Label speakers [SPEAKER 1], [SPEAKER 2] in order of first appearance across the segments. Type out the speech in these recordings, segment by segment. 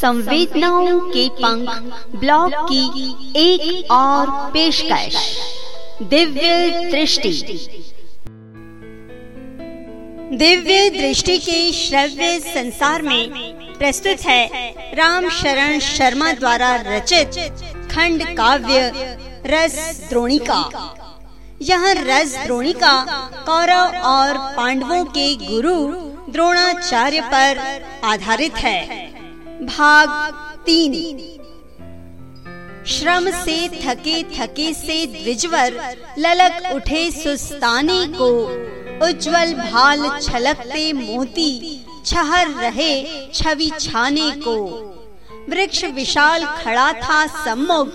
[SPEAKER 1] संवेदनाओं के पंख ब्लॉग की एक और पेशकश। दिव्य दृष्टि। दिव्य दृष्टि के श्रव्य संसार में प्रस्तुत है राम शरण शर्मा द्वारा रचित खंड काव्य रस द्रोणिका। यह रस द्रोणिका कौरव और पांडवों के गुरु द्रोणाचार्य पर आधारित है। भाग तीन। श्रम से थके थके से द्विजवर ललक उठे सुस्ताने को। उज्जवल भाल छलकते मोती छहर रहे छवि छाने को। वृक्ष विशाल खड़ा था सम्मुख।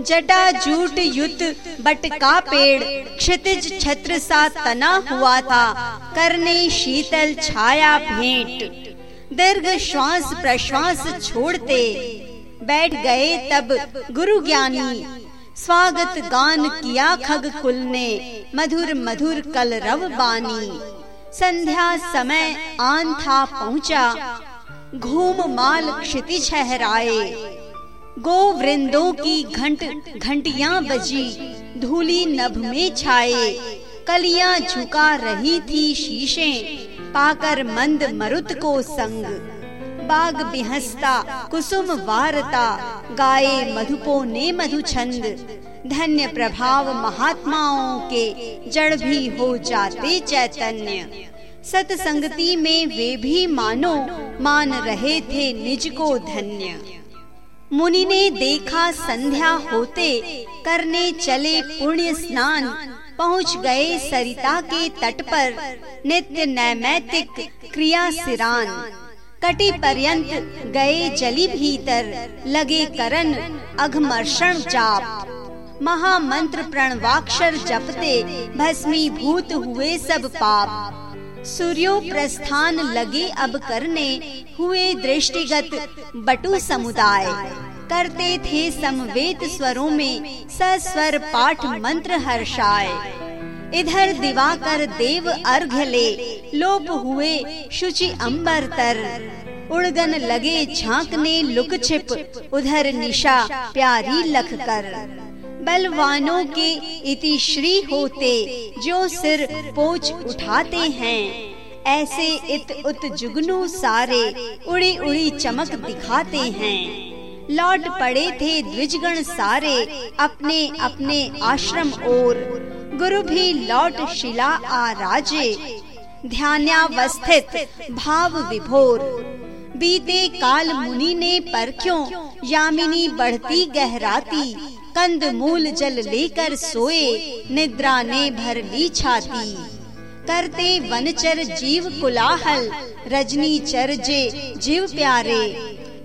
[SPEAKER 1] जटा जूट युत बट का पेड़ क्षितिज छत्र सा तना हुआ था। करने शीतल छाया भेंट। दीर्घ श्वास प्रश्वास छोड़ते। बैठ गए तब गुरु ज्ञानी। स्वागत गान किया खग कुल ने। मधुर मधुर कल रव बानी। संध्या समय आन था पहुँचा। घूम माल क्षिति छहराए गो वृंदों की घंट घंटिया बजी। धूली नभ में छाए। कलिया झुका रही थी शीशे। पाकर मंद मरुत को संग। बाग बिहस्ता, कुसुम वारता, गाये मधुपो ने मधु छंद। धन्य प्रभाव महात्माओं के, जड़ भी हो जाते चैतन्य। सतसंगति में वे भी मानो, मान रहे थे निज को धन्य। मुनि ने देखा संध्या होते, करने चले पुण्य स्नान। पहुँच गए सरिता के तट पर, नित्य नैमितिक क्रिया सिरान। कटी पर्यंत गए जली भीतर, लगे करण अघमर्षण जाप। महामंत्र प्रणवाक्षर जपते, भस्मी भूत हुए सब पाप। सूर्यो प्रस्थान लगे अब करने, हुए दृष्टिगत बटु समुदाय। करते थे समवेत स्वरों में सस्वर पाठ मंत्र हर्षाय इधर दिवाकर देव अर्घ ले लोप हुए शुचि अंबर तर। उड़गन लगे झांकने लुक छिप, उधर निशा प्यारी लख कर। बलवानों के इति श्री होते, जो सिर पोच उठाते हैं। ऐसे इत उत जुगनू सारे, उड़ी उड़ी चमक दिखाते हैं। लौट पड़े थे द्विजगण सारे अपने अपने आश्रम और गुरु भी लौट शिला आराजे ध्यानावस्थित भाव विभोर। बीते काल मुनि ने परख्यों, यामिनी बढ़ती गहराती। कंद मूल जल लेकर सोए, निद्रा ने भर ली छाती। करते वनचर जीव कुलाहल, रजनी चर जे जीव प्यारे।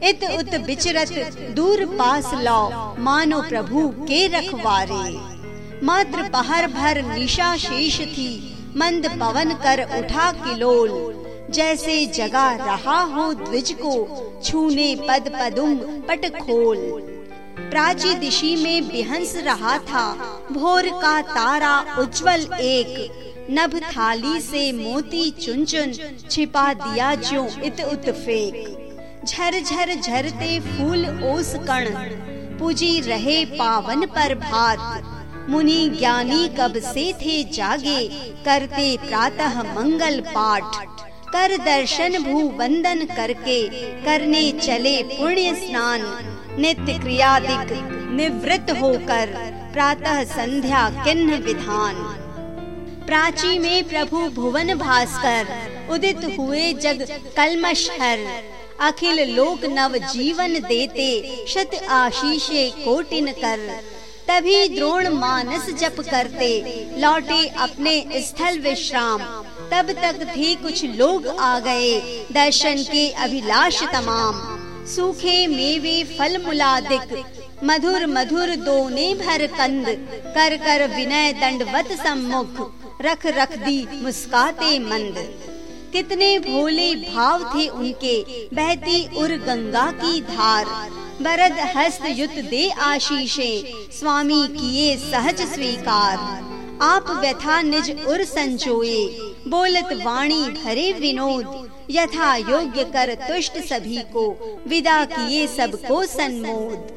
[SPEAKER 1] इत उत बिचरत, दूर पास लो मानो प्रभु के रखवारे। मात्र पहर भर निशा शेष थी, मंद पवन कर उठा किलोल। जैसे जगा रहा हो द्विज को, छूने पद पदुम पट खोल। प्राची दिशी में बिहंस रहा था, भोर का तारा उज्जवल एक। नभ थाली से मोती चुन चुन छिपा दिया जो इत उत फेक। झर झर झरते फूल ओस कण। पूजी रहे पावन पर भात मुनि ज्ञानी कब से थे जागे, करते प्रातः मंगल पाठ। कर दर्शन भू वंदन करके, करने चले पुण्य स्नान। नित्य क्रियादिक निवृत्त होकर, प्रातः संध्या किन्न विधान। प्राची में प्रभु भुवन भास्कर, उदित हुए जग कलमश हर अखिल लोक नव जीवन देते, शत आशीषे कोटिन कर। तभी द्रोण मानस जप करते, लौटे अपने स्थल विश्राम। तब तक भी कुछ लोग आ गए, दर्शन के अभिलाष तमाम। सूखे मेवे फल मुलादिक, मधुर मधुर दोने भर कंद। कर कर विनय दंडवत सम्मुख, रख रख दी मुस्काते मंद। कितने भोले भाव थे उनके। बहती उर गंगा की धार। बरद हस्त युत दे आशीषे। स्वामी किए सहज स्वीकार। आप व्यथा निज उर संजोए बोलत वाणी भरे विनोद। यथा योग्य कर तुष्ट सभी को। विदा किए सबको सन्मोद।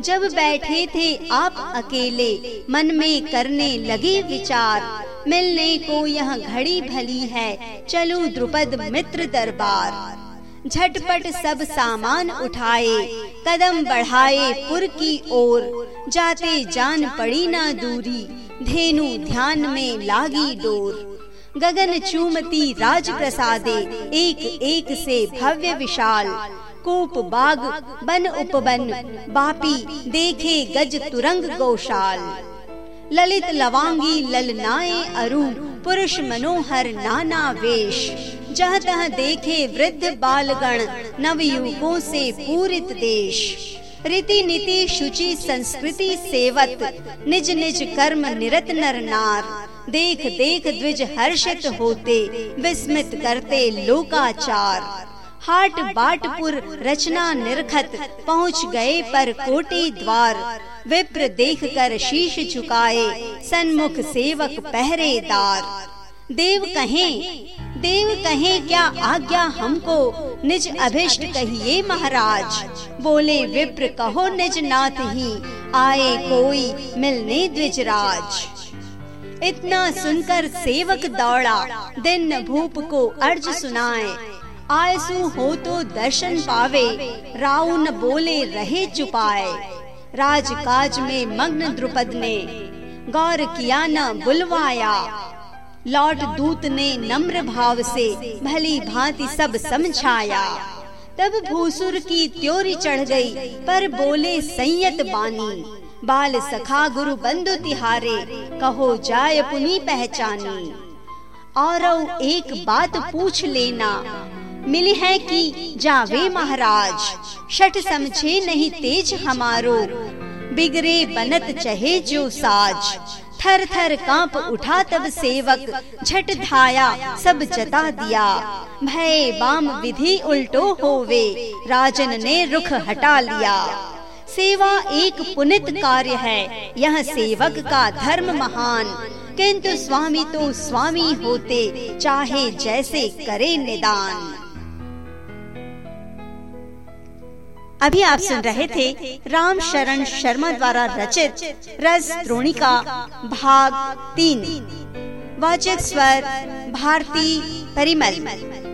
[SPEAKER 1] जब बैठे थे आप अकेले, मन में करने लगे विचार। मिलने को यह घड़ी भली है। चलो द्रुपद मित्र दरबार। झटपट सब सामान उठाए, कदम बढ़ाए पुर की ओर। जाते जान पड़ी ना दूरी, धेनु ध्यान में लागी डोर। गगन चूमती राज प्रसादे एक एक से भव्य विशाल। कूप बाग, बन उपबन, बापी देखे गज तुरंग गौशाल। ललित लवांगी ललनाए अरु पुरुष मनोहर नाना वेश। जह तह देखे वृद्ध बालगण नवयुवकों से पूरित देश। रीति नीति शुचि, संस्कृति सेवत निज निज कर्म निरत नर नार। देख देख द्विज हर्षित होते, विस्मित करते लोकाचार। हाट बाटपुर रचना निर्खत पहुँच गए पर कोटि द्वार। विप्र देख कर शीश झुकाए, सन्मुख सेवक पहरेदार देव कहें, देव कहे, क्या आज्ञा हमको? निज अभिष्ट कहिए महाराज। बोले, विप्र कहो, निज नाथ ही, आए कोई मिलने द्विजराज। इतना सुनकर सेवक दौड़ा, दिन भूप को अर्ज़ सुनाए आयसु हो तो दर्शन पावे राउ न बोले रहे चुपाए। राजकाज में मग्न द्रुपद ने गौर किया न बुलवाया। लॉर्ड दूत ने नम्र भाव से भली भांति सब समझाया। तब भूसुर की त्योरी चढ़ गई, पर बोले संयत बानी, बाल सखा गुरु बंधु तिहारे, कहो जाय पुनी पहचानी। और एक बात पूछ लेना मिली है कि जावे महाराज। शठ समझे नहीं तेज हमारो। बिगरे बनत चहे जो साज। थर थर काँप उठा तब सेवक। झट धाया, सब जता दिया। भय बाम विधि उल्टो होवे। राजन ने रुख हटा लिया। सेवा एक पुनित कार्य है। यह सेवक का धर्म महान। किंतु स्वामी तो स्वामी होते, चाहे जैसे करे निदान। अभी आप सुन रहे थे राम शरण शर्मा द्वारा रचित रस द्रोणिका भाग तीन। वाचक स्वर भारती परिमल।